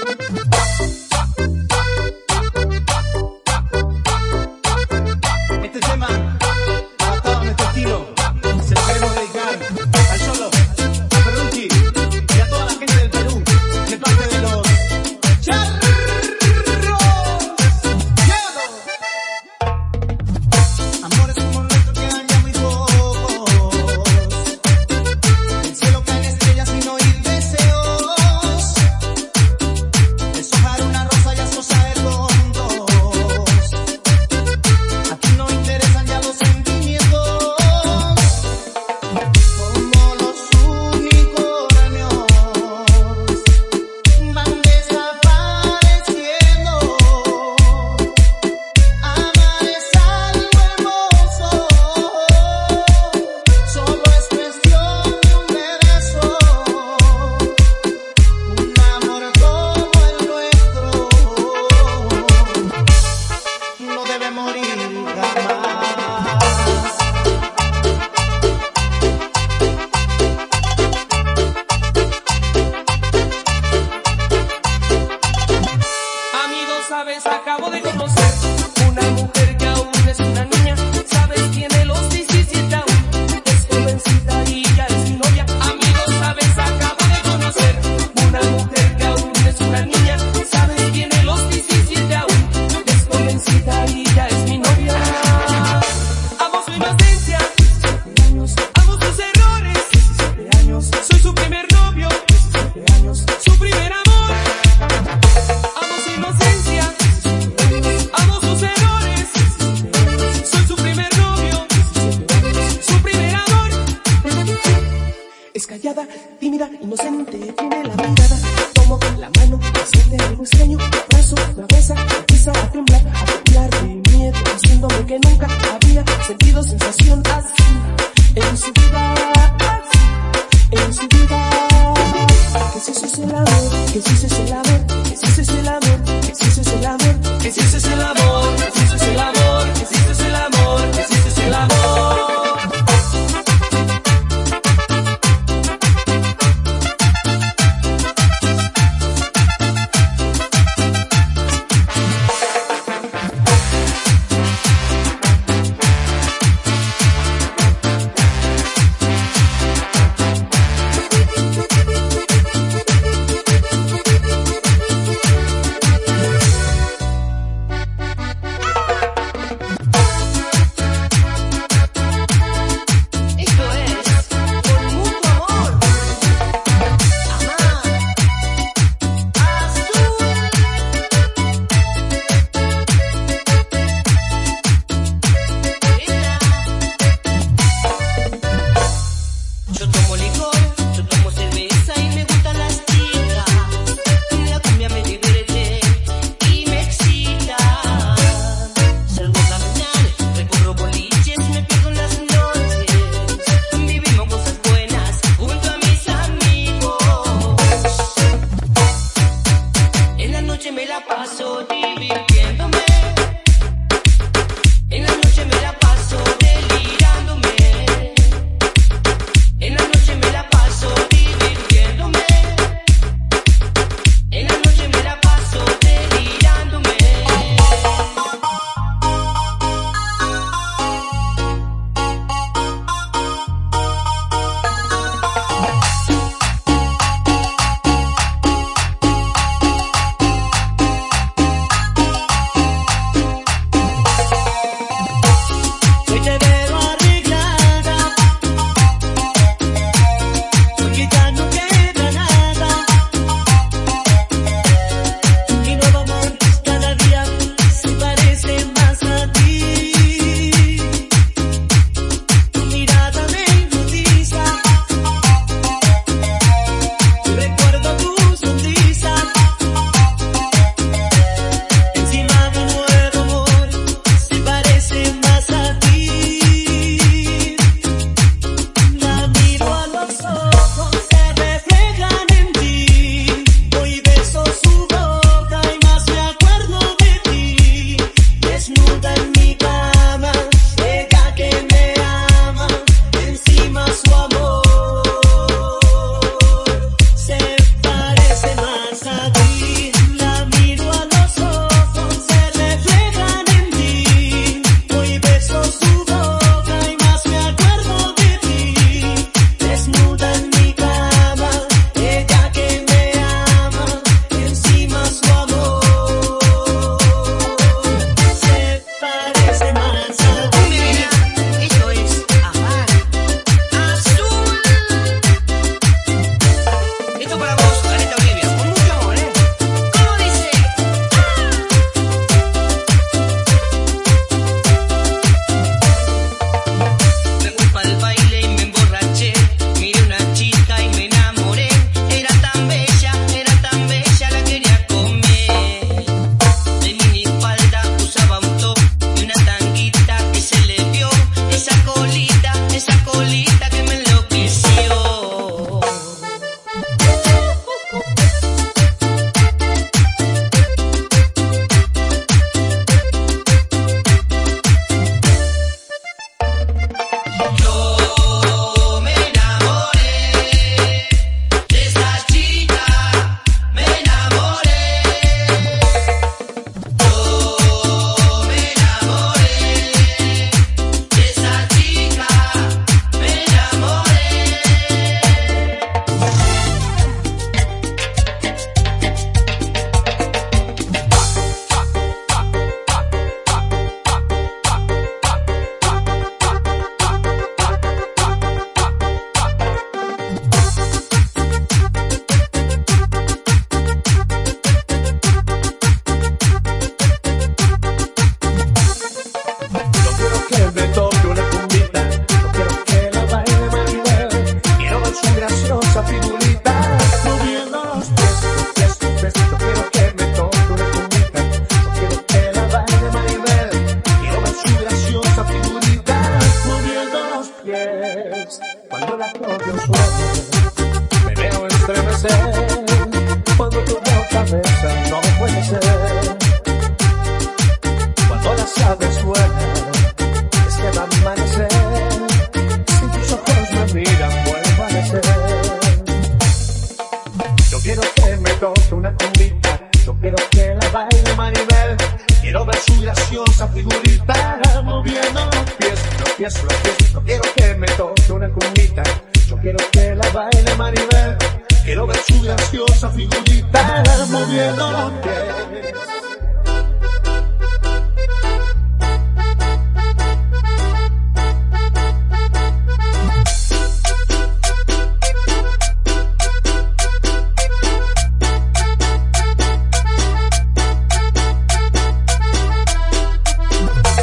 Oh! Es callada, tímida, inocente, tiene la mirada. Tomo con la mano, siente algo extraño, abrazo, la besa, empieza a temblar, a temblar de miedo, diciéndome que nunca había sentido sensación así en su vida, así, en su vida. Que si eso es el amor, que si eso es el amor, que si eso es el amor, que si eso es el amor, que si eso es el amor. guitarra moviendo los.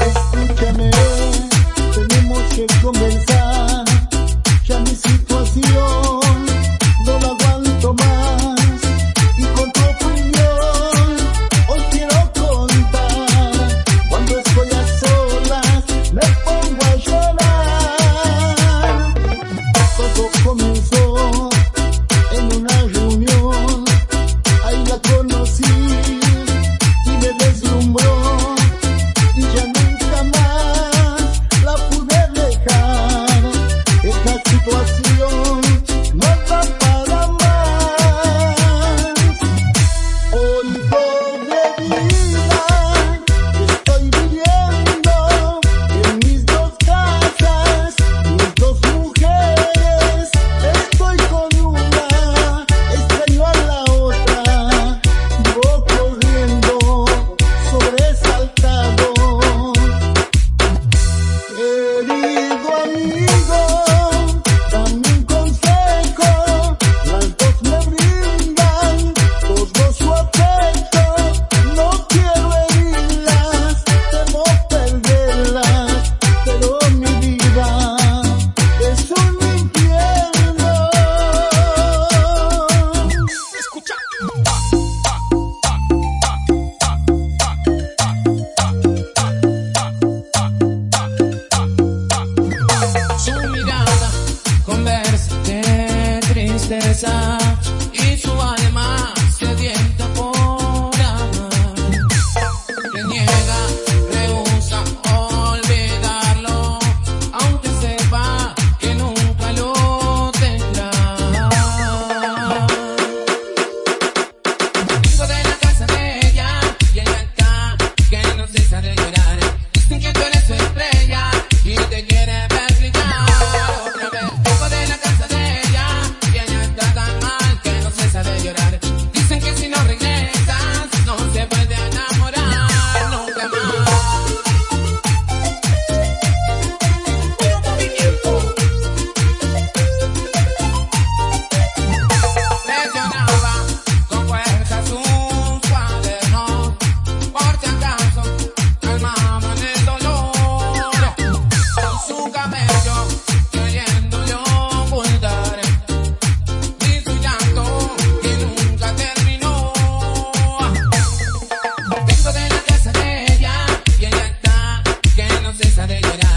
Escúchame, tenemos comenzar. Y su alma sedienta por amar. Reniega, rehúsa olvidarlo, aunque sepa que nunca lo tendrá. Vengo de la casa de ella y ella acá que no cesa de llorar. Dicen que tú eres su estrella. tristeza de llorar.